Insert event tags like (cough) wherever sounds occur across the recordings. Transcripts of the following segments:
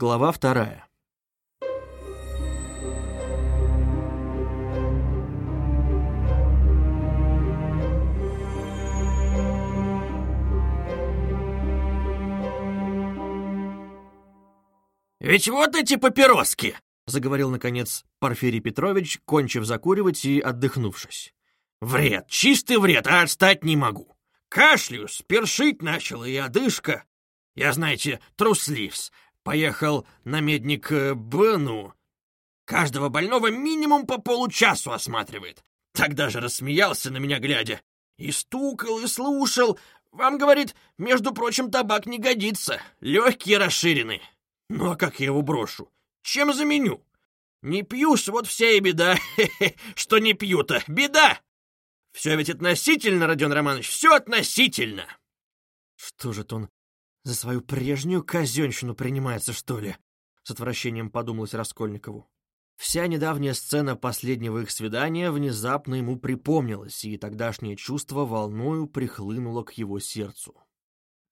Глава вторая. «Ведь вот эти папироски!» — заговорил, наконец, Порфирий Петрович, кончив закуривать и отдохнувшись. «Вред, чистый вред, а отстать не могу. Кашлю, спершить начал и одышка. Я, знаете, трусливс. Поехал на медник э, Бну. Каждого больного минимум по получасу осматривает. Тогда же рассмеялся на меня глядя. И стукал, и слушал. Вам, говорит, между прочим, табак не годится. Легкие расширены. Ну а как я его брошу? Чем заменю? Не пьюсь, вот вся и беда. (laughs) Что не пью-то? Беда! Все ведь относительно, Родион Романович, все относительно. Что же он за свою прежнюю казенщину принимается, что ли? С отвращением подумалось Раскольникову. Вся недавняя сцена последнего их свидания внезапно ему припомнилась, и тогдашнее чувство волною прихлынуло к его сердцу.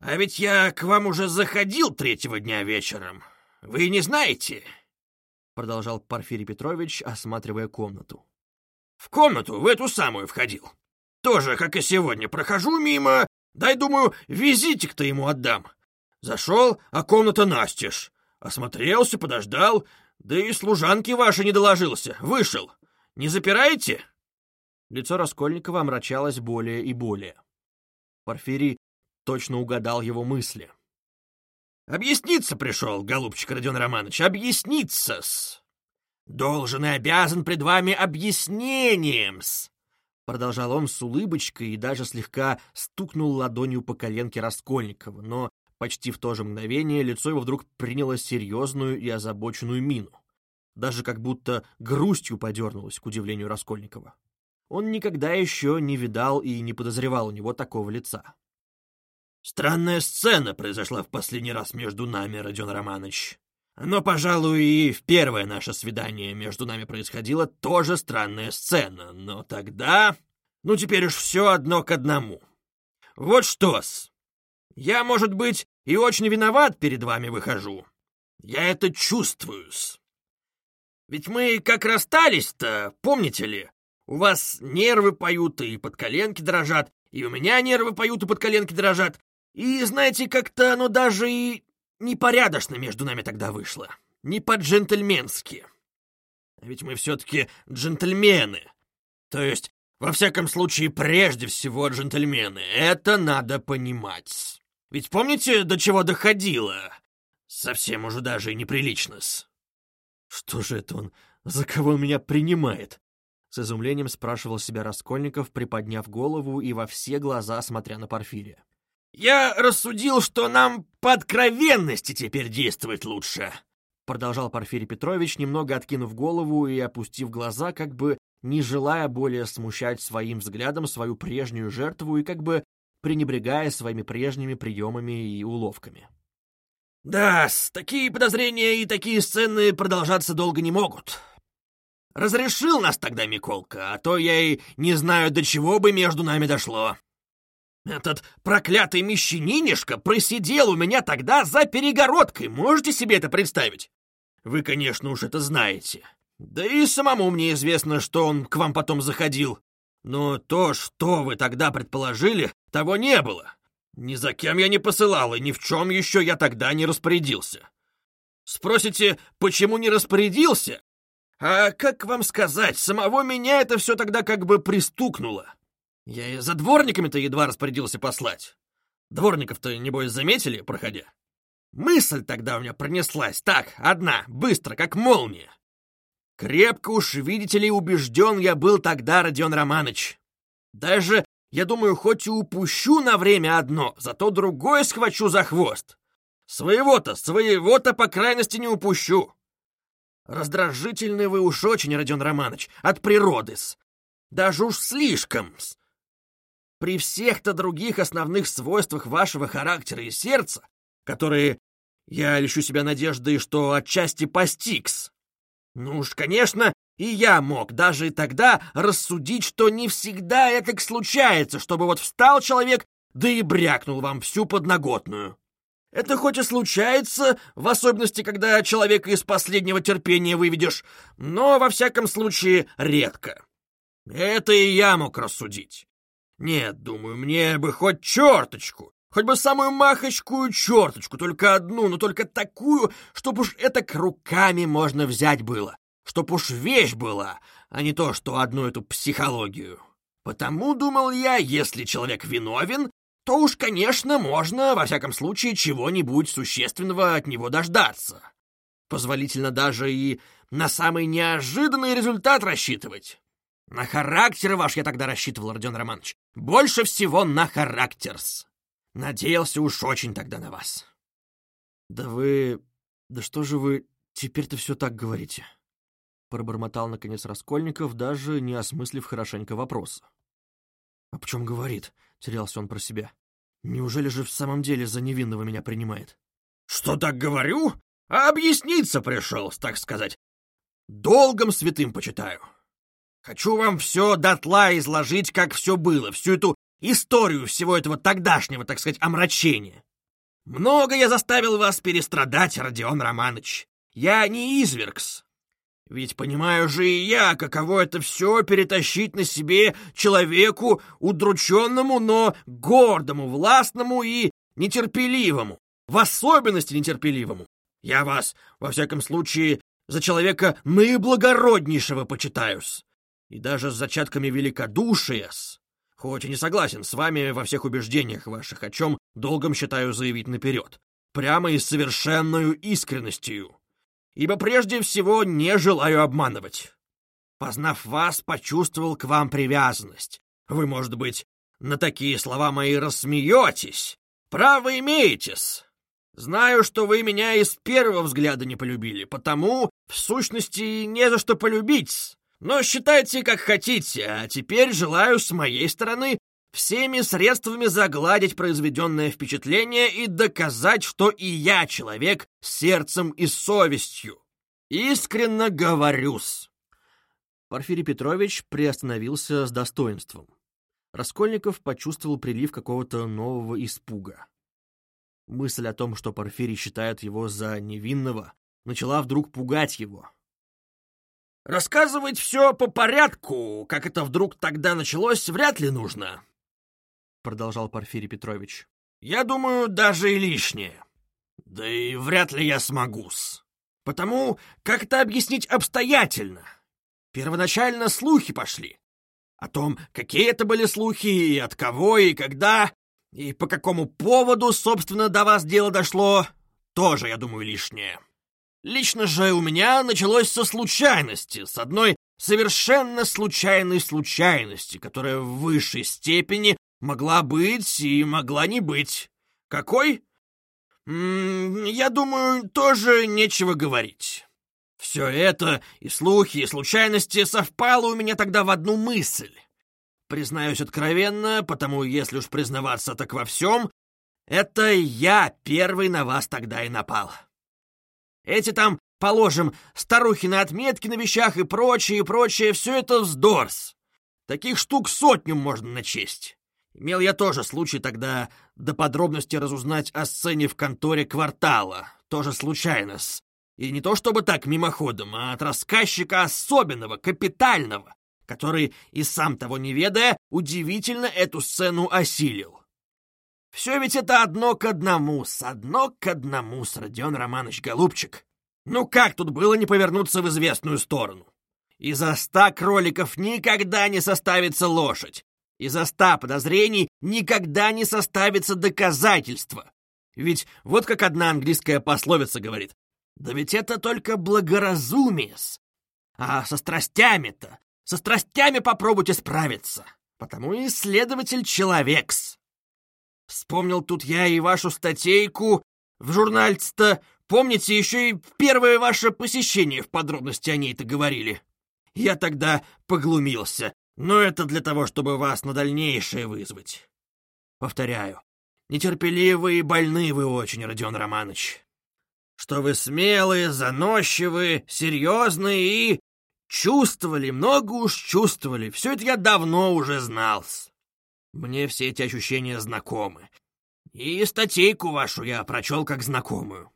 «А ведь я к вам уже заходил третьего дня вечером. Вы не знаете?» Продолжал Порфирий Петрович, осматривая комнату. «В комнату, в эту самую входил. Тоже, как и сегодня, прохожу мимо, дай, думаю, визитик-то ему отдам. Зашел, а комната настежь. Осмотрелся, подождал, да и служанки ваши не доложился. Вышел. Не запираете?» Лицо Раскольникова омрачалось более и более. Порфирий точно угадал его мысли. «Объясниться пришел, голубчик Родион Романович, объясниться-с! Должен и обязан пред вами объяснением-с!» Продолжал он с улыбочкой и даже слегка стукнул ладонью по коленке Раскольникова, но почти в то же мгновение лицо его вдруг приняло серьезную и озабоченную мину. Даже как будто грустью подернулось, к удивлению Раскольникова. Он никогда еще не видал и не подозревал у него такого лица. Странная сцена произошла в последний раз между нами, Родион Романович. Но, пожалуй, и в первое наше свидание между нами происходила тоже странная сцена. Но тогда... Ну, теперь уж все одно к одному. Вот что-с. Я, может быть, и очень виноват перед вами выхожу. Я это чувствую-с. Ведь мы как расстались-то, помните ли? У вас нервы поют и под коленки дрожат, и у меня нервы поют и под коленки дрожат. И, знаете, как-то оно даже и непорядочно между нами тогда вышло. Не по-джентльменски. А ведь мы все-таки джентльмены. То есть, во всяком случае, прежде всего джентльмены. Это надо понимать. Ведь помните, до чего доходило? Совсем уже даже и неприлично-с. Что же это он? За кого он меня принимает? С изумлением спрашивал себя Раскольников, приподняв голову и во все глаза смотря на Порфирия. «Я рассудил, что нам по откровенности теперь действовать лучше», продолжал Порфирий Петрович, немного откинув голову и опустив глаза, как бы не желая более смущать своим взглядом свою прежнюю жертву и как бы пренебрегая своими прежними приемами и уловками. да такие подозрения и такие сцены продолжаться долго не могут. Разрешил нас тогда Миколка, а то я и не знаю, до чего бы между нами дошло. Этот проклятый мещанинишка просидел у меня тогда за перегородкой, можете себе это представить? Вы, конечно, уж это знаете. Да и самому мне известно, что он к вам потом заходил. Но то, что вы тогда предположили, того не было. Ни за кем я не посылал, и ни в чем еще я тогда не распорядился. Спросите, почему не распорядился? А как вам сказать, самого меня это все тогда как бы пристукнуло. Я и за дворниками-то едва распорядился послать. Дворников-то, небось, заметили, проходя? Мысль тогда у меня пронеслась так, одна, быстро, как молния. Крепко уж, видите ли, убежден я был тогда, Родион Романович. Даже, я думаю, хоть и упущу на время одно, зато другое схвачу за хвост. Своего-то, своего-то, по крайности, не упущу. Раздражительный вы уж очень, Родион Романович, от природы-с. Даже уж слишком-с. При всех-то других основных свойствах вашего характера и сердца, которые я лишу себя надеждой, что отчасти постигс. Ну уж, конечно, и я мог даже тогда рассудить, что не всегда это случается, чтобы вот встал человек, да и брякнул вам всю подноготную. Это хоть и случается, в особенности, когда человека из последнего терпения выведешь, но, во всяком случае, редко. Это и я мог рассудить. Нет, думаю, мне бы хоть черточку, хоть бы самую махочкую черточку, только одну, но только такую, чтоб уж это к руками можно взять было, чтоб уж вещь была, а не то, что одну эту психологию. Потому, думал я, если человек виновен, то уж, конечно, можно, во всяком случае, чего-нибудь существенного от него дождаться. Позволительно даже и на самый неожиданный результат рассчитывать. На характер ваш я тогда рассчитывал, Родион Романович. Больше всего на характерс. Надеялся уж очень тогда на вас. Да вы... Да что же вы теперь-то все так говорите? Пробормотал, наконец, Раскольников, даже не осмыслив хорошенько вопроса. «О чем говорит?» — терялся он про себя. «Неужели же в самом деле за невинного меня принимает?» «Что так говорю? А объясниться пришел, так сказать. Долгом святым почитаю. Хочу вам все дотла изложить, как все было, всю эту историю всего этого тогдашнего, так сказать, омрачения. Много я заставил вас перестрадать, Родион Романович. Я не извергс, ведь понимаю же и я, каково это все перетащить на себе человеку удрученному, но гордому, властному и нетерпеливому, в особенности нетерпеливому. Я вас, во всяком случае, за человека наиблагороднейшего почитаюсь, и даже с зачатками великодушия -с. Хоть и не согласен с вами во всех убеждениях ваших, о чем долгом считаю заявить наперед, прямо и с совершенную искренностью ибо прежде всего не желаю обманывать. Познав вас, почувствовал к вам привязанность. Вы, может быть, на такие слова мои рассмеетесь. Право имеетесь. Знаю, что вы меня и с первого взгляда не полюбили, потому, в сущности, не за что полюбить. Но считайте, как хотите, а теперь желаю с моей стороны всеми средствами загладить произведенное впечатление и доказать, что и я человек с сердцем и совестью. Искренно говорюсь. Порфирий Петрович приостановился с достоинством. Раскольников почувствовал прилив какого-то нового испуга. Мысль о том, что Порфирий считает его за невинного, начала вдруг пугать его. «Рассказывать все по порядку, как это вдруг тогда началось, вряд ли нужно продолжал Порфирий Петрович. «Я думаю, даже и лишнее. Да и вряд ли я смогу-с. Потому как это объяснить обстоятельно? Первоначально слухи пошли. О том, какие это были слухи, и от кого, и когда, и по какому поводу, собственно, до вас дело дошло, тоже, я думаю, лишнее. Лично же у меня началось со случайности, с одной совершенно случайной случайности, которая в высшей степени Могла быть и могла не быть. Какой? М -м, я думаю, тоже нечего говорить. Все это, и слухи, и случайности, совпало у меня тогда в одну мысль. Признаюсь откровенно, потому если уж признаваться так во всем, это я первый на вас тогда и напал. Эти там, положим, старухи на отметки на вещах и прочее, и прочее, все это вздорс. Таких штук сотню можно начесть. Имел я тоже случай тогда до подробности разузнать о сцене в конторе квартала. Тоже случайно -с. И не то чтобы так мимоходом, а от рассказчика особенного, капитального, который, и сам того не ведая, удивительно эту сцену осилил. Все ведь это одно к одному, с одно к одному, с Родион Романович Голубчик. Ну как тут было не повернуться в известную сторону? Из-за ста кроликов никогда не составится лошадь, из-за ста подозрений никогда не составится доказательства. Ведь вот как одна английская пословица говорит. Да ведь это только благоразумие -с. А со страстями-то, со страстями попробуйте справиться. Потому и следователь человекс. Вспомнил тут я и вашу статейку в журнальце-то. Помните, еще и первое ваше посещение в подробности о ней-то говорили. Я тогда поглумился, но это для того, чтобы вас на дальнейшее вызвать. Повторяю, нетерпеливы и больны вы очень, Родион Романович. Что вы смелые, заносчивые, серьезные и... Чувствовали, много уж чувствовали. Все это я давно уже знал. Мне все эти ощущения знакомы. И статейку вашу я прочел как знакомую.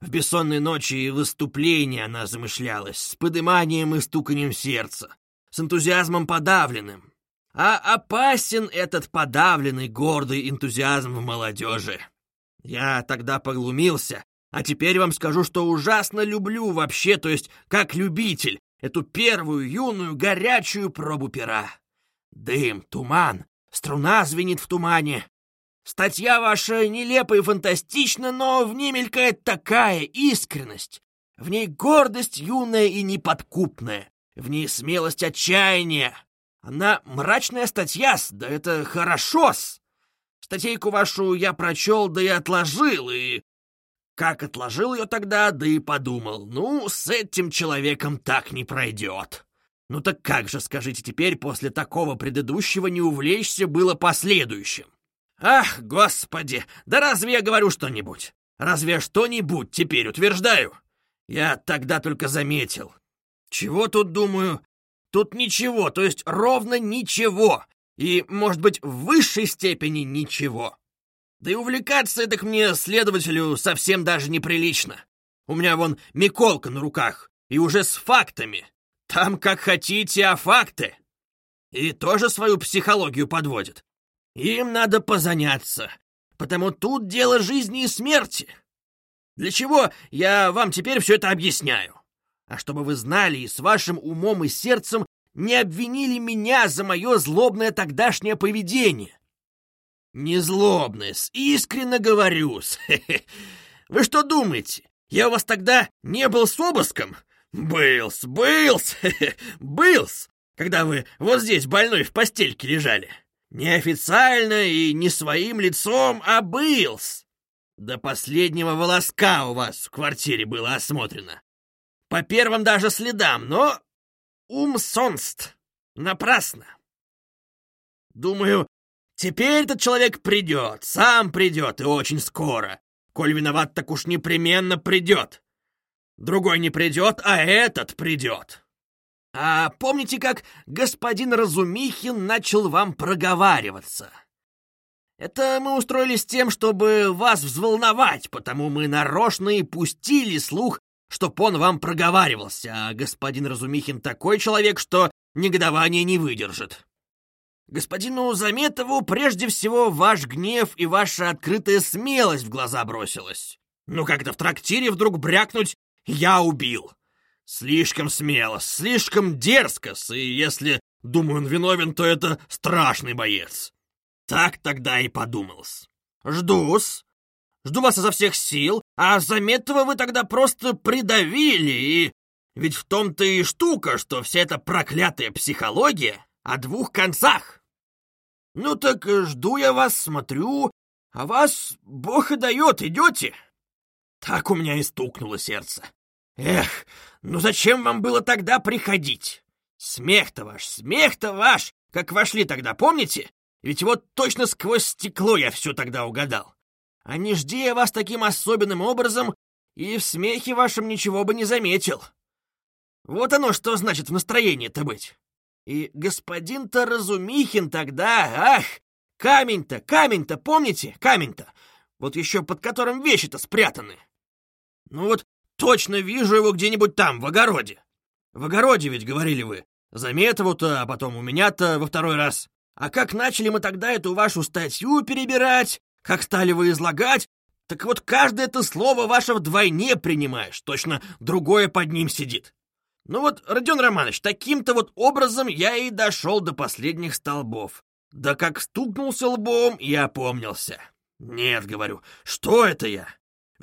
В бессонной ночи и выступление она замышлялась, с подыманием и стуканием сердца, с энтузиазмом подавленным. А опасен этот подавленный, гордый энтузиазм в молодежи. Я тогда поглумился, а теперь вам скажу, что ужасно люблю вообще, то есть как любитель, эту первую юную горячую пробу пера. Дым, туман, струна звенит в тумане. Статья ваша нелепа и фантастична, но в ней мелькает такая искренность. В ней гордость юная и неподкупная. В ней смелость отчаяния. Она мрачная статья-с, да это хорошо-с. Статейку вашу я прочел, да и отложил, и... Как отложил ее тогда, да и подумал, ну, с этим человеком так не пройдет. Ну так как же, скажите теперь, после такого предыдущего не увлечься было последующим? Ах, господи, да разве я говорю что-нибудь? Разве что-нибудь теперь утверждаю? Я тогда только заметил. Чего тут думаю? Тут ничего, то есть ровно ничего. И, может быть, в высшей степени ничего. Да и увлекаться так мне, следователю, совсем даже неприлично. У меня вон Миколка на руках, и уже с фактами. Там как хотите, а факты. И тоже свою психологию подводит. Им надо позаняться, потому тут дело жизни и смерти. Для чего я вам теперь все это объясняю? А чтобы вы знали и с вашим умом и сердцем не обвинили меня за мое злобное тогдашнее поведение. Не злобное, искренне говорю-с. (laughs) Вы что думаете, я у вас тогда не был с обыском? Был-с, был-с, (laughs) был-с, когда вы вот здесь больной в постельке лежали. Неофициально и не своим лицом, а был-с. До последнего волоска у вас в квартире было осмотрено. По первым даже следам, но умсонст. Напрасно. Думаю, теперь этот человек придет, сам придет и очень скоро. Коль виноват, так уж непременно придет. Другой не придет, а этот придет. А помните, как господин Разумихин начал вам проговариваться? Это мы устроили с тем, чтобы вас взволновать, потому мы нарочно и пустили слух, чтоб он вам проговаривался, а господин Разумихин такой человек, что негодование не выдержит. Господину Заметову прежде всего ваш гнев и ваша открытая смелость в глаза бросилась. Ну как-то в трактире вдруг брякнуть «я убил». Слишком смело, слишком дерзко, и если, думаю, он виновен, то это страшный боец. Так тогда и подумалось. Жду-с. Жду вас изо всех сил, а Заметова вы тогда просто придавили, и... Ведь в том-то и штука, что вся эта проклятая психология о двух концах. Ну так жду я вас, смотрю, а вас Бог и дает, идете. Так у меня и стукнуло сердце. Эх, ну зачем вам было тогда приходить? Смех-то ваш, смех-то ваш, как вошли тогда, помните? Ведь вот точно сквозь стекло я все тогда угадал. А не жди я вас таким особенным образом, и в смехе вашем ничего бы не заметил. Вот оно что значит в настроении-то быть. И господин-то Разумихин тогда, ах, камень-то, камень-то, помните, камень-то, вот еще под которым вещи-то спрятаны. Ну вот Точно вижу его где-нибудь там, в огороде. В огороде ведь, говорили вы. Заметову-то, а потом у меня-то во второй раз. А как начали мы тогда эту вашу статью перебирать, как стали вы излагать, так вот каждое это слово ваше вдвойне принимаешь, точно другое под ним сидит. Ну вот, Родион Романович, таким-то вот образом я и дошел до последних столбов. Да как стукнулся лбом, я опомнился. Нет, говорю, что это я?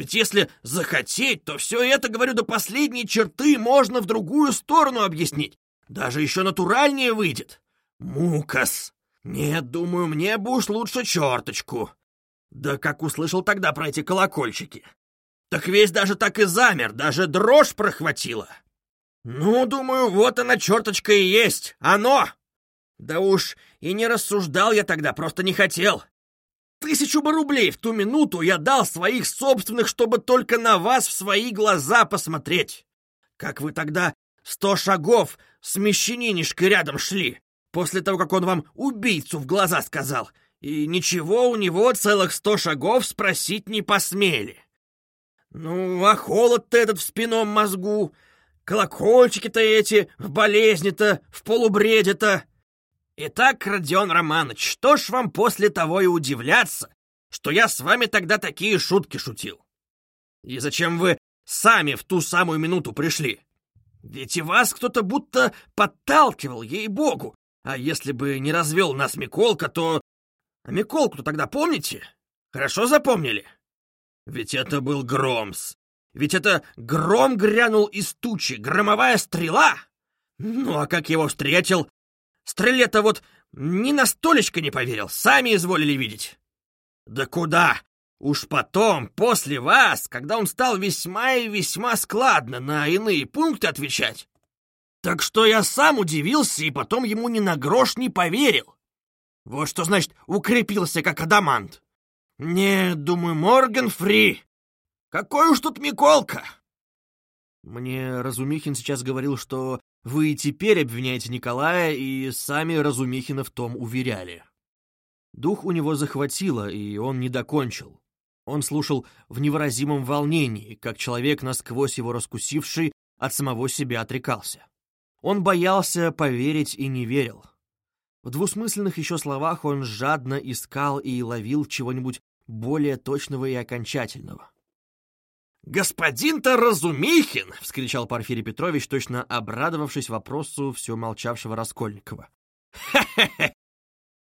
Ведь если захотеть, то все это, говорю, до последней черты можно в другую сторону объяснить. Даже еще натуральнее выйдет. Мукас. Нет, думаю, мне бы уж лучше черточку. Да как услышал тогда про эти колокольчики. Так весь даже так и замер, даже дрожь прохватила. Ну, думаю, вот она черточка и есть, оно. Да уж и не рассуждал я тогда, просто не хотел. Тысячу бы рублей в ту минуту я дал своих собственных, чтобы только на вас в свои глаза посмотреть. Как вы тогда сто шагов с мещанинишкой рядом шли, после того, как он вам убийцу в глаза сказал, и ничего у него целых сто шагов спросить не посмели. Ну, а холод-то этот в спином мозгу, колокольчики-то эти, в болезни-то, в полубреде-то. Итак, Родион Романович, что ж вам после того и удивляться, что я с вами тогда такие шутки шутил? И зачем вы сами в ту самую минуту пришли? Ведь и вас кто-то будто подталкивал, ей-богу. А если бы не развел нас Миколка, то... А Миколку-то тогда помните? Хорошо запомнили? Ведь это был Громс. Ведь это гром грянул из тучи, громовая стрела. Ну, а как его встретил? Стреле-то вот ни на столечко не поверил, сами изволили видеть. Да куда? Уж потом, после вас, когда он стал весьма и весьма складно на иные пункты отвечать. Так что я сам удивился и потом ему ни на грош не поверил. Вот что значит укрепился как адамант. Не, думаю, Морган фри. Какой уж тут Миколка. Мне Разумихин сейчас говорил, что вы и теперь обвиняете Николая, и сами Разумихина в том уверяли. Дух у него захватило, и он не докончил. Он слушал в невыразимом волнении, как человек, насквозь его раскусивший, от самого себя отрекался. Он боялся поверить и не верил. В двусмысленных еще словах он жадно искал и ловил чего-нибудь более точного и окончательного. «Господин-то Разумихин!» — вскричал Порфирий Петрович, точно обрадовавшись вопросу все молчавшего Раскольникова. «Хе-хе-хе!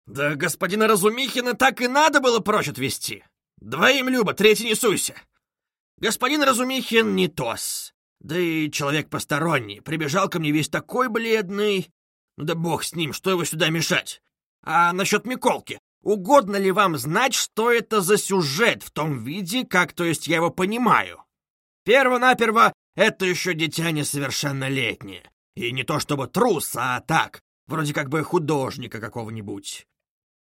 Да господина Разумихина так и надо было прочь отвести! Двоим Люба, третий не суйся. Господин Разумихин не тос. Да и человек посторонний. Прибежал ко мне весь такой бледный. Ну да бог с ним, что его сюда мешать? А насчет Миколки. Угодно ли вам знать, что это за сюжет в том виде, как, то есть, я его понимаю? Перво-наперво, это еще дитя несовершеннолетнее. И не то чтобы трус, а так, вроде как бы художника какого-нибудь.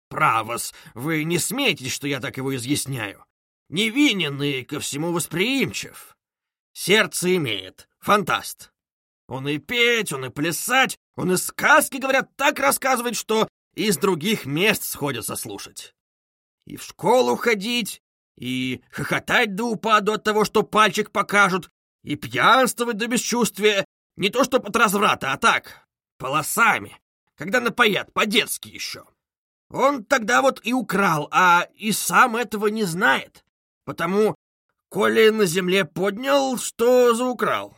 Правос, вы не смейтесь, что я так его изъясняю. Невинен и ко всему восприимчив. Сердце имеет, фантаст. Он и петь, он и плясать, он и сказки, говорят, так рассказывает, что из других мест сходятся слушать. И в школу ходить, и хохотать до упаду от того, что пальчик покажут, и пьянствовать до бесчувствия, не то что под разврата, а так, полосами, когда напоят, по-детски еще. Он тогда вот и украл, а и сам этого не знает. Потому, коли на земле поднял, что заукрал.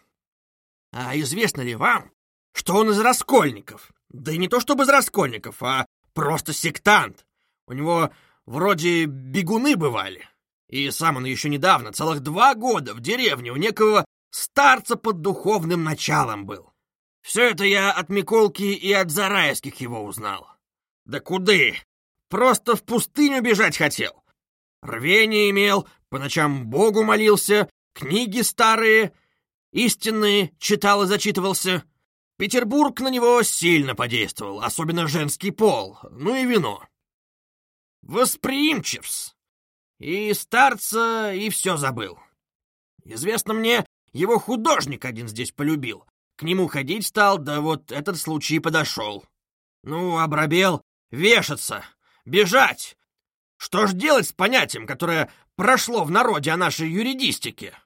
А известно ли вам, что он из раскольников? Да и не то чтобы из раскольников, а просто сектант. У него вроде бегуны бывали. И сам он еще недавно, целых два года, в деревне у некого старца под духовным началом был. Все это я от Миколки и от Зарайских его узнал. Да куды? Просто в пустыню бежать хотел. Рвение имел, по ночам Богу молился, книги старые, истинные читал и зачитывался. Петербург на него сильно подействовал, особенно женский пол, ну и вино. Восприимчивс. И старца, и все забыл. Известно мне, его художник один здесь полюбил. К нему ходить стал, да вот этот случай подошел. Ну, обрабел, вешаться, бежать. Что ж делать с понятием, которое прошло в народе о нашей юридистике?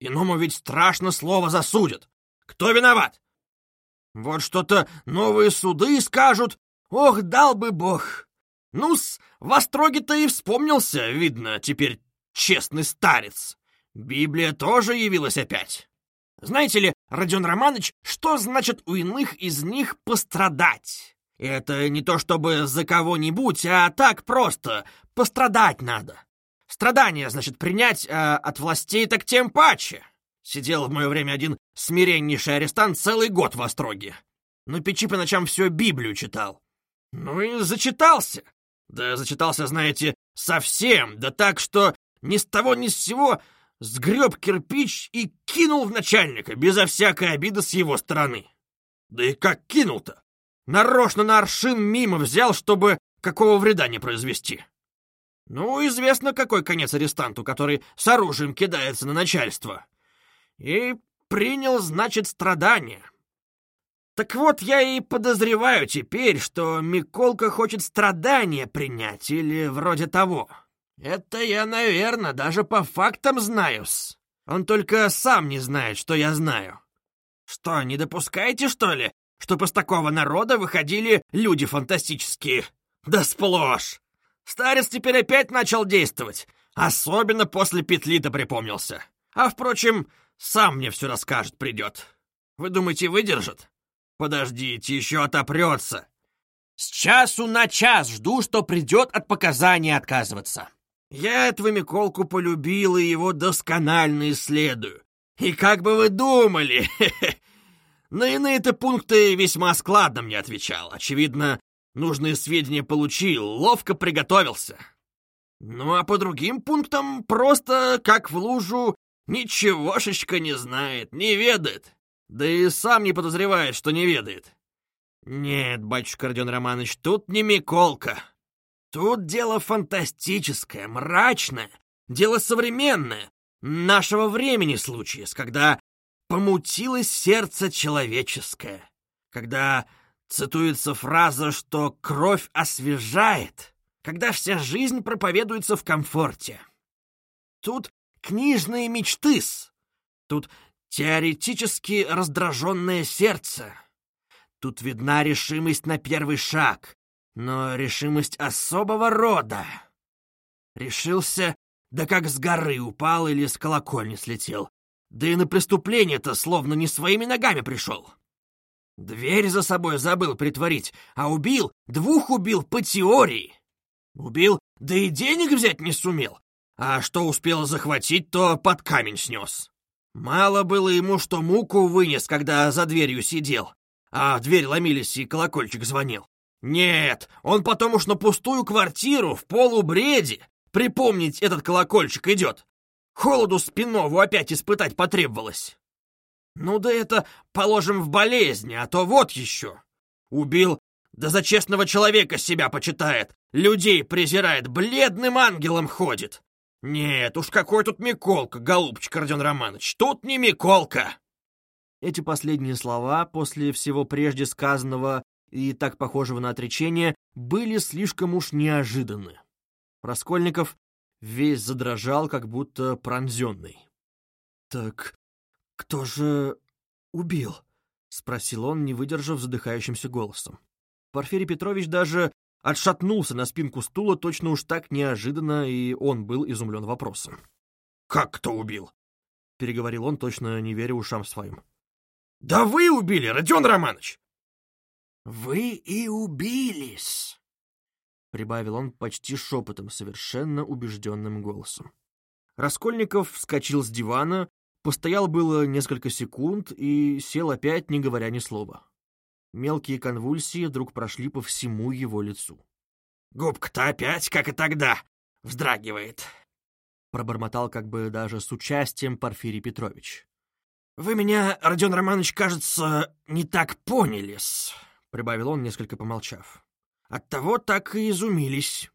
Иному ведь страшно слово засудят. Кто виноват? Вот что-то новые суды скажут. Ох, дал бы бог. Ну-с, в Остроге-то и вспомнился, видно, теперь честный старец. Библия тоже явилась опять. Знаете ли, Родион Романович, что значит у иных из них пострадать? Это не то чтобы за кого-нибудь, а так просто, пострадать надо. Страдания, значит, принять а от властей так тем паче. Сидел в мое время один смиреннейший арестант целый год в Остроге. На печи по ночам всю Библию читал. Ну и зачитался. Да зачитался, знаете, совсем, да так, что ни с того ни с сего сгреб кирпич и кинул в начальника, безо всякой обиды с его стороны. Да и как кинул-то? Нарочно на аршин мимо взял, чтобы какого вреда не произвести. Ну, известно, какой конец арестанту, который с оружием кидается на начальство. И принял, значит, страдания. Так вот, я и подозреваю теперь, что Миколка хочет страдания принять или вроде того. Это я, наверное, даже по фактам знаю-с. Он только сам не знает, что я знаю. Что, не допускаете, что ли, чтоб из такого народа выходили люди фантастические? Да сплошь! Старец теперь опять начал действовать. Особенно после петли-то припомнился. А, впрочем, сам мне все расскажет, придет. Вы думаете, выдержит? Подождите, еще отопрется. С часу на час жду, что придет от показания отказываться. Я этого Миколку полюбил и его досконально исследую. И как бы вы думали, (laughs) на иные-то пункты весьма складно мне отвечал. Очевидно, нужные сведения получил, ловко приготовился. Ну а по другим пунктам просто, как в лужу, ничегошечка не знает, не ведает. Да и сам не подозревает, что не ведает. Нет, батюшка Родион Романович, тут не Миколка. Тут дело фантастическое, мрачное, дело современное, нашего времени случая, когда помутилось сердце человеческое, когда цитуется фраза, что кровь освежает, когда вся жизнь проповедуется в комфорте. Тут книжные мечты-с, тут теоретически раздраженное сердце, тут видна решимость на первый шаг, но решимость особого рода. Решился, да как с горы упал или с колокольни слетел. Да и на преступление-то словно не своими ногами пришел. Дверь за собой забыл притворить, а убил, двух убил по теории. Убил, да и денег взять не сумел. А что успел захватить, то под камень снес. Мало было ему, что муку вынес, когда за дверью сидел, а в дверь ломились и колокольчик звонил. Нет, он потом уж на пустую квартиру в полубреде припомнить этот колокольчик идет. Холоду спиннову опять испытать потребовалось. Ну да это, положим, в болезни, а то вот еще. Убил, да за честного человека себя почитает, людей презирает, бледным ангелом ходит. Нет, уж какой тут Миколка, голубчик Родион Романович, тут не Миколка. Эти последние слова, после всего прежде сказанного и так похожего на отречение, были слишком уж неожиданны. Раскольников весь задрожал, как будто пронзенный. «Так кто же убил?» — спросил он, не выдержав задыхающимся голосом. Порфирий Петрович даже отшатнулся на спинку стула точно уж так неожиданно, и он был изумлен вопросом. «Как кто убил?» — переговорил он, точно не веря ушам своим. «Да вы убили, Родион Романович!» «Вы и убились!» прибавил он почти шепотом, совершенно убежденным голосом. Раскольников вскочил с дивана, постоял было несколько секунд и сел опять, не говоря ни слова. Мелкие конвульсии вдруг прошли по всему его лицу. «Губка-то опять, как и тогда, вздрагивает», — пробормотал как бы даже с участием Порфирий Петрович. «Вы меня, Родион Романович, кажется, не так поняли-с», — прибавил он, несколько помолчав. Оттого так и изумились.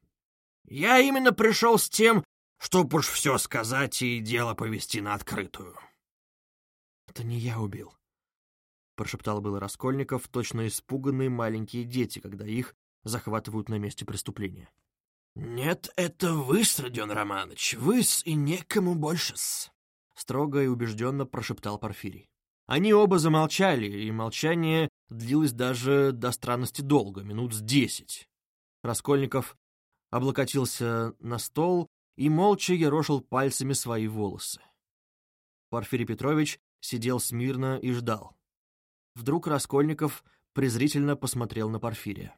Я именно пришел с тем, чтоб уж все сказать и дело повести на открытую. «Это не я убил», — прошептал было Раскольников, точно испуганные маленькие дети, когда их захватывают на месте преступления. «Нет, это вы, Родион Романович, вы-с и некому больше-с», — строго и убежденно прошептал Порфирий. Они оба замолчали, и молчание длилось даже до странности долго, минут с десять. Раскольников облокотился на стол и молча ерошил пальцами свои волосы. Порфирий Петрович сидел смирно и ждал. Вдруг Раскольников презрительно посмотрел на Порфирия.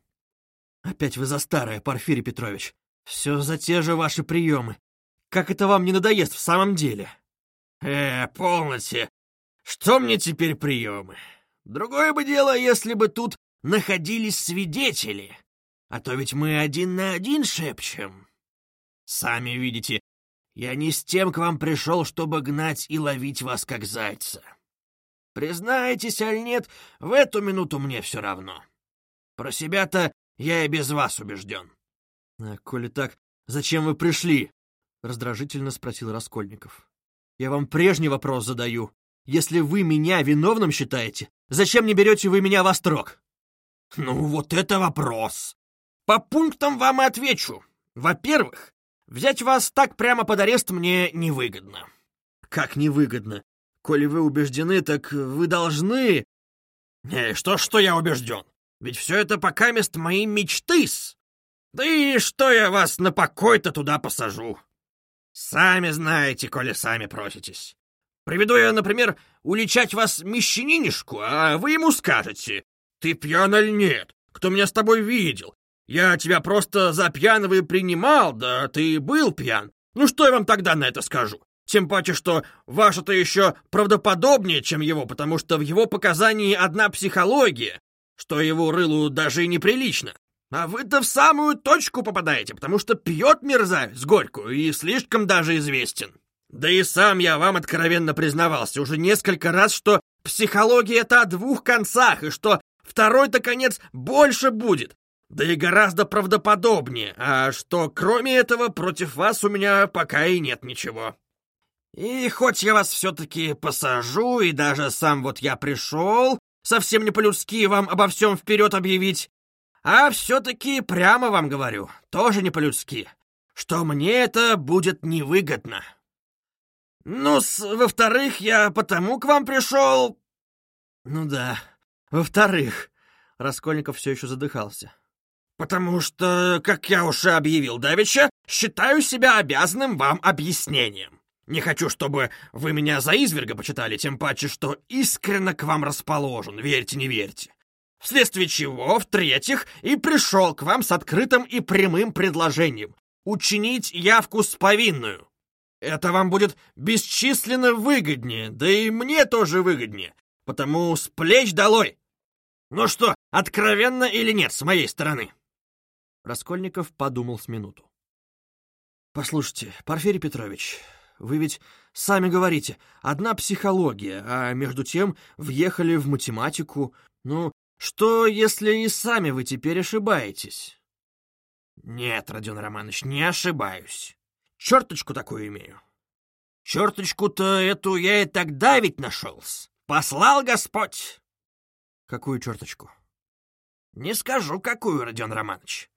«Опять вы за старое, Порфирий Петрович! Все за те же ваши приемы! Как это вам не надоест в самом деле?» «Э, полноте! Что мне теперь приемы? Другое бы дело, если бы тут находились свидетели. А то ведь мы один на один шепчем. Сами видите, я не с тем к вам пришел, чтобы гнать и ловить вас, как зайца. Признаетесь, аль нет, в эту минуту мне все равно. Про себя-то я и без вас убежден. — А коли так, зачем вы пришли? — раздражительно спросил Раскольников. — Я вам прежний вопрос задаю. Если вы меня виновным считаете, зачем не берете вы меня во строк? Ну, вот это вопрос. По пунктам вам и отвечу. Во-первых, взять вас так прямо под арест мне невыгодно. Как невыгодно? Коли вы убеждены, так вы должны... Не, что, что я убежден? Ведь все это пока мест моей мечты-с. Да и что я вас на покой-то туда посажу? Сами знаете, коли сами проситесь. Приведу я, например, уличать вас мещанинишку, а вы ему скажете, ты пьян или нет? Кто меня с тобой видел? Я тебя просто за пьяного и принимал, да ты был пьян. Ну что я вам тогда на это скажу? Тем паче, что ваше-то еще правдоподобнее, чем его, потому что в его показании одна психология, что его рылу даже и неприлично. А вы-то в самую точку попадаете, потому что пьет мерзавец горькую и слишком даже известен. Да и сам я вам откровенно признавался уже несколько раз, что психология — это о двух концах, и что второй-то конец больше будет, да и гораздо правдоподобнее, а что кроме этого против вас у меня пока и нет ничего. И хоть я вас все-таки посажу, и даже сам вот я пришел, совсем не по-людски вам обо всем вперед объявить, а все-таки прямо вам говорю, тоже не по-людски, что мне это будет невыгодно. ну во-вторых, я потому к вам пришел... Ну да, во-вторых, Раскольников все еще задыхался. Потому что, как я уже объявил давеча, считаю себя обязанным вам объяснением. Не хочу, чтобы вы меня за изверга почитали, тем паче, что искренне к вам расположен, верьте, не верьте. Вследствие чего, в-третьих, и пришел к вам с открытым и прямым предложением учинить явку с повинную. Это вам будет бесчисленно выгоднее, да и мне тоже выгоднее, потому с плеч долой. Ну что, откровенно или нет с моей стороны?» Раскольников подумал с минуту. «Послушайте, Порфирий Петрович, вы ведь сами говорите, одна психология, а между тем въехали в математику. Ну, что, если и сами вы теперь ошибаетесь? Нет, Родион Романович, не ошибаюсь. Черточку такую имею. Черточку-то эту я и тогда ведь нашелся. Послал Господь. Какую черточку? Не скажу, какую, Родион Романович.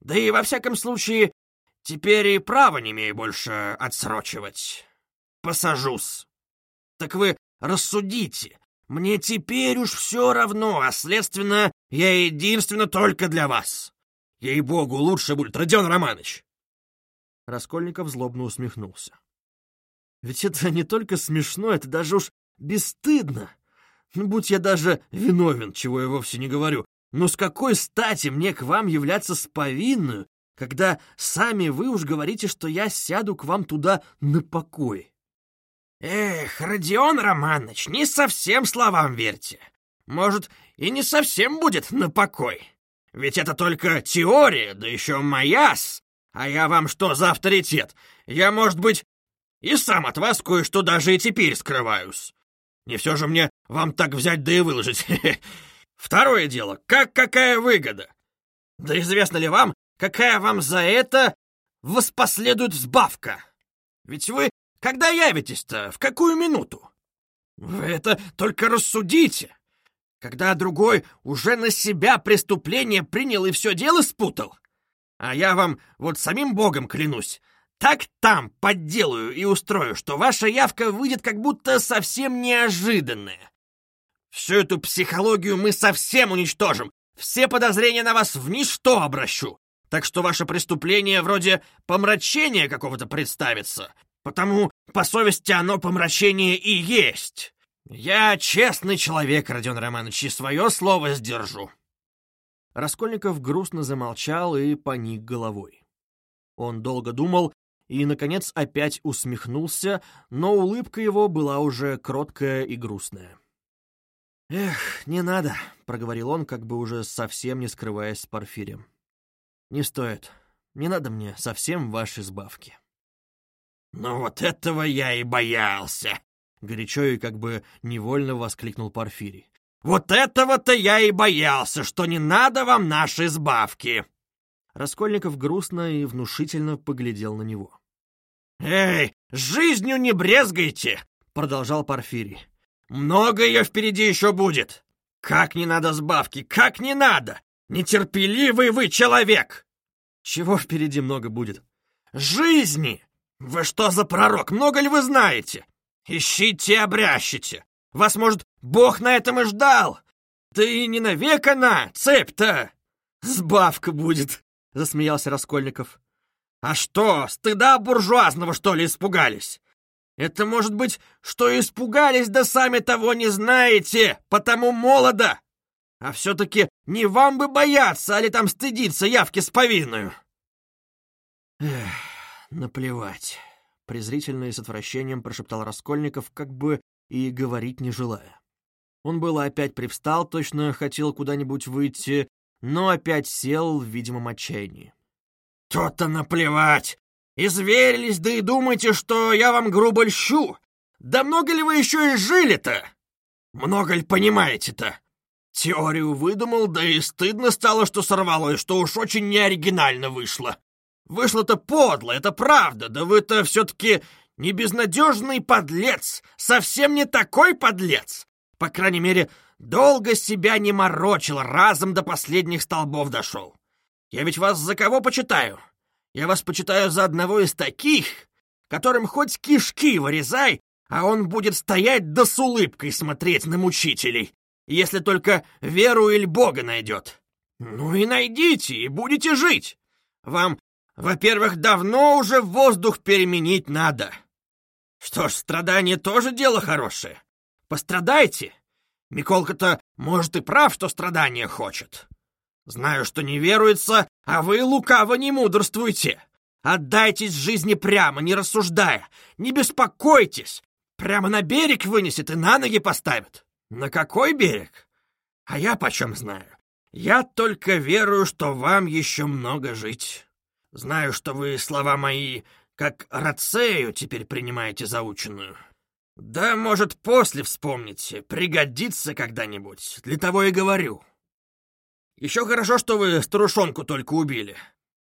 Да и во всяком случае, теперь и права не имею больше отсрочивать. Посажусь. Так вы рассудите, мне теперь уж все равно, а следственно, я единственно только для вас. Ей-богу, лучше будет, Родион Романович!» Раскольников злобно усмехнулся. «Ведь это не только смешно, это даже уж бесстыдно. Ну, будь я даже виновен, чего я вовсе не говорю, но с какой стати мне к вам являться с повинную, когда сами вы уж говорите, что я сяду к вам туда на покой?» «Эх, Родион Романович, не совсем словам верьте. Может, и не совсем будет на покой. Ведь это только теория, да еще моя-с. А я вам что за авторитет? Я, может быть, и сам от вас кое-что даже и теперь скрываюсь. Не все же мне вам так взять да и выложить. (laughs) Второе дело, как какая выгода? Да известно ли вам, какая вам за это воспоследует сбавка? Ведь вы когда явитесь-то? В какую минуту? Вы это только рассудите. Когда другой уже на себя преступление принял и все дело спутал. А я вам вот самим богом клянусь, так там подделаю и устрою, что ваша явка выйдет как будто совсем неожиданная. Всю эту психологию мы совсем уничтожим, все подозрения на вас в ничто обращу. Так что ваше преступление вроде помрачения какого-то представится, Потому, по совести, оно помрачение и есть. Я честный человек, Родион Романович, и свое слово сдержу. Раскольников грустно замолчал и поник головой. Он долго думал и, наконец, опять усмехнулся, но улыбка его была уже кроткая и грустная. «Эх, не надо», — проговорил он, как бы уже совсем не скрываясь с Порфирием. «Не стоит. Не надо мне совсем ваши сбавки». «Ну вот этого я и боялся!» — горячо и как бы невольно воскликнул Порфирий. «Вот этого-то я и боялся, что не надо вам наши сбавки!» Раскольников грустно и внушительно поглядел на него. «Эй, жизнью не брезгайте!» — продолжал Порфирий. Много ее впереди еще будет! Как не надо сбавки, как не надо! Нетерпеливый вы человек!» «Чего впереди много будет?» «Жизни! Вы что за пророк? Много ли вы знаете? Ищите обрящите! Вас, может, Бог на этом и ждал! Да и не навек она, цепь-то!» «Сбавка будет!» — засмеялся Раскольников. «А что, стыда буржуазного, что ли, испугались? Это, может быть, что испугались, да сами того не знаете, потому молодо! А все-таки не вам бы бояться, а ли там стыдиться явки с повинную!» «Эх, наплевать!» — презрительно и с отвращением прошептал Раскольников, как бы и говорить не желая. Он было опять привстал, точно хотел куда-нибудь выйти, но опять сел в видимом отчаянии. «То-то наплевать! Изверились, да и думаете, что я вам грубо льщу! Да много ли вы еще и жили-то? Много ли понимаете-то? Теорию выдумал, да и стыдно стало, что сорвалось, что уж очень неоригинально вышло. Вышло-то подло, это правда, да вы-то все-таки не безнадежный подлец, совсем не такой подлец. По крайней мере, долго себя не морочил, разом до последних столбов дошел. Я ведь вас за кого почитаю? Я вас почитаю за одного из таких, которым хоть кишки вырезай, а он будет стоять да с улыбкой смотреть на мучителей, если только веру или Бога найдет. Ну и найдите, и будете жить. Вам, во-первых, давно уже воздух переменить надо. Что ж, страдание тоже дело хорошее. Пострадайте. Миколка-то, может, и прав, что страдания хочет. Знаю, что не веруется, а вы лукаво не мудрствуйте. Отдайтесь жизни прямо, не рассуждая. Не беспокойтесь. Прямо на берег вынесет и на ноги поставит. На какой берег? А я почем знаю? Я только верую, что вам еще много жить. Знаю, что вы слова мои, как рацею, теперь принимаете заученную. Да, может, после вспомните, пригодится когда-нибудь. Для того и говорю. Еще хорошо, что вы старушонку только убили.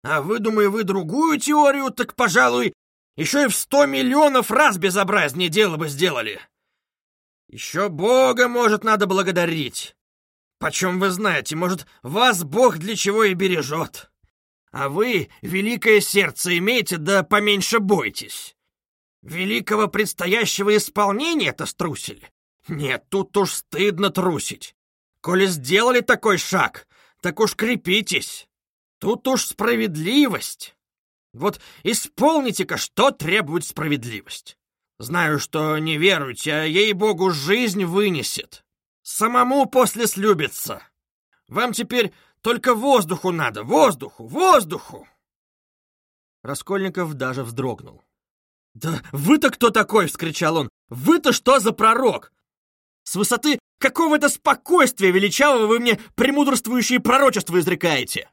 А выдумай вы другую теорию, так, пожалуй, еще и в сто миллионов раз безобразнее дело бы сделали. Еще Бога, может, надо благодарить. Почем вы знаете, может, вас Бог для чего и бережет. А вы великое сердце имеете, да поменьше бойтесь. Великого предстоящего исполнения-то струсили? Нет, тут уж стыдно трусить. Коли сделали такой шаг, так уж крепитесь. Тут уж справедливость. Вот исполните-ка, что требует справедливость. Знаю, что не веруете, а ей-богу жизнь вынесет. Самому после слюбится. Вам теперь только воздуху надо, воздуху, воздуху!» Раскольников даже вздрогнул. «Да вы-то кто такой?» — вскричал он. «Вы-то что за пророк? С высоты какого-то спокойствия величавого вы мне премудрствующие пророчества изрекаете!»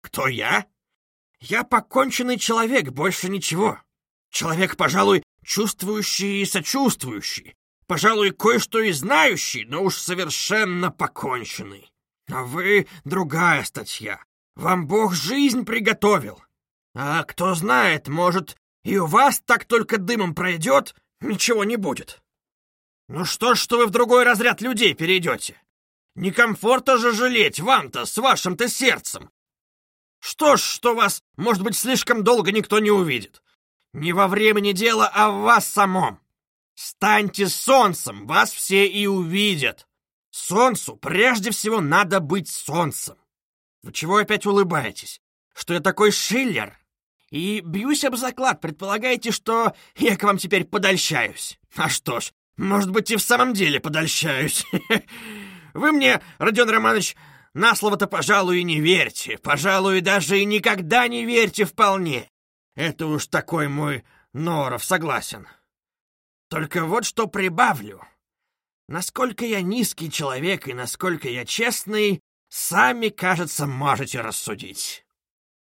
«Кто я? Я поконченный человек, больше ничего. Человек, пожалуй, чувствующий и сочувствующий. Пожалуй, кое-что и знающий, но уж совершенно поконченный. А вы другая статья. Вам Бог жизнь приготовил. А кто знает, может, и у вас так только дымом пройдет, ничего не будет. Ну что ж, что вы в другой разряд людей перейдете? Некомфорта же жалеть вам-то с вашим-то сердцем. Что ж, что вас, может быть, слишком долго никто не увидит. Не во времени дело, а в вас самом. Станьте солнцем, вас все и увидят. Солнцу прежде всего надо быть солнцем. Вы чего опять улыбаетесь? Что я такой Шиллер? И бьюсь об заклад, предполагаете, что я к вам теперь подольщаюсь. А что ж, может быть, и в самом деле подольщаюсь. (laughs) Вы мне, Родион Романович, на слово-то, пожалуй, и не верьте. Пожалуй, даже и никогда не верьте вполне. Это уж такой мой Норов, согласен. Только вот что прибавлю. Насколько я низкий человек и насколько я честный, сами, кажется, можете рассудить.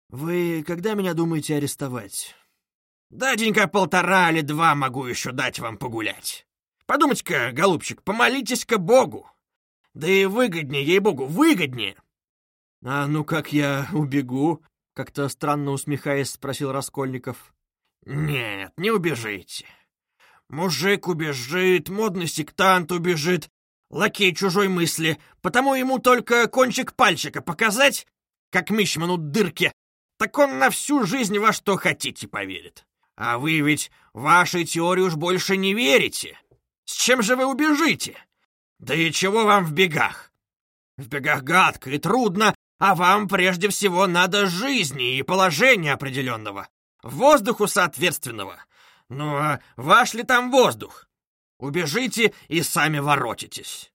Вы когда меня думаете арестовать? Да денька полтора или два могу еще дать вам погулять. Подумайте-ка, голубчик, помолитесь-ка Богу. Да и выгоднее, ей-богу, выгоднее. А ну как я убегу? Как-то странно усмехаясь, спросил Раскольников. Нет, не убежите. Мужик убежит, модный сектант убежит, лакей чужой мысли, потому ему только кончик пальчика показать, как Мичману дырки, так он на всю жизнь во что хотите поверит. А вы ведь вашей теории уж больше не верите. С чем же вы убежите? Да и чего вам в бегах? В бегах гадко и трудно, а вам прежде всего надо жизни и положения определенного, воздуху соответственного. Ну а ваш ли там воздух? Убежите и сами воротитесь.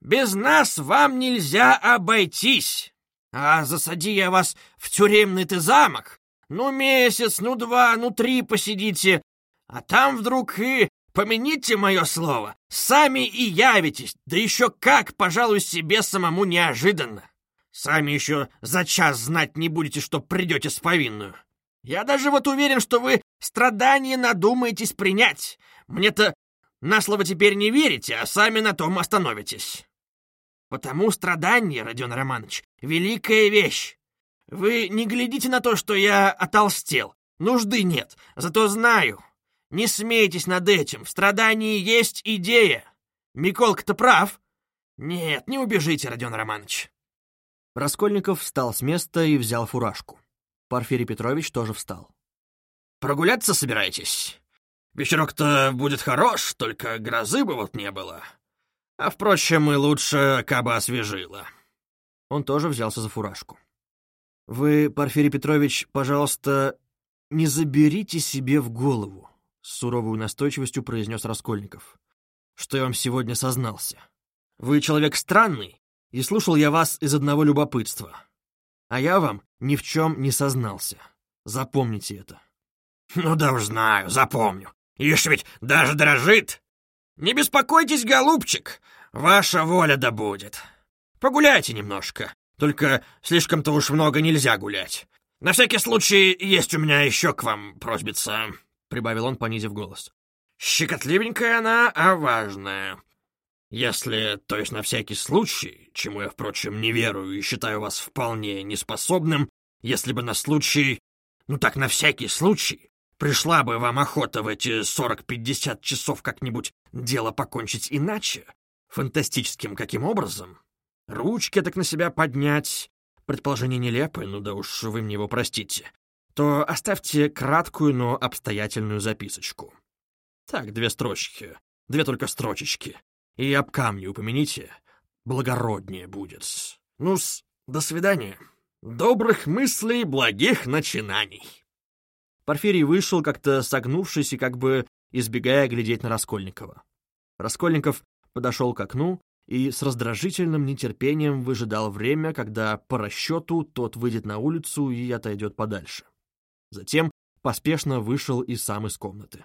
Без нас вам нельзя обойтись. А засади я вас в тюремный ты замок, ну месяц, ну два, ну три посидите, а там вдруг и, помяните мое слово, сами и явитесь, да еще как, пожалуй, себе самому неожиданно. Сами еще за час знать не будете, что придете с повинную. Я даже вот уверен, что вы страдания надумаетесь принять. Мне-то на слово теперь не верите, а сами на том остановитесь. Потому страдание, Родион Романович, великая вещь. Вы не глядите на то, что я отолстел. Нужды нет, зато знаю. Не смейтесь над этим, в страдании есть идея. Миколка-то прав. Нет, не убежите, Родион Романович. Раскольников встал с места и взял фуражку. Порфирий Петрович тоже встал. «Прогуляться собираетесь? Вечерок-то будет хорош, только грозы бы вот не было. А, впрочем, и лучше, кабы освежило». Он тоже взялся за фуражку. «Вы, Порфирий Петрович, пожалуйста, не заберите себе в голову», — с суровой настойчивостью произнес Раскольников, «что я вам сегодня сознался. Вы человек странный, и слушал я вас из одного любопытства. А я вам ни в чем не сознался. Запомните это. Ну да уж знаю, запомню. Ишь ведь даже дрожит. Не беспокойтесь, голубчик, ваша воля да будет. Погуляйте немножко, только слишком-то уж много нельзя гулять. На всякий случай есть у меня еще к вам просьбица, — прибавил он, понизив голос. Щекотливенькая она, а важная. Если, то есть на всякий случай, чему я, впрочем, не верую и считаю вас вполне неспособным, если бы на случай, ну так на всякий случай, пришла бы вам охота в эти сорок-пятьдесят часов как-нибудь дело покончить иначе, фантастическим каким образом, ручки так на себя поднять, предположение нелепое, ну да уж вы мне его простите, то оставьте краткую, но обстоятельную записочку. Так, две строчки, две только строчечки, и об камне упомяните, благороднее будет. Ну-с, до свидания. Добрых мыслей, благих начинаний. Порфирий вышел, как-то согнувшись и как бы избегая глядеть на Раскольникова. Раскольников подошел к окну и с раздражительным нетерпением выжидал время, когда по расчету тот выйдет на улицу и отойдет подальше. Затем поспешно вышел и сам из комнаты.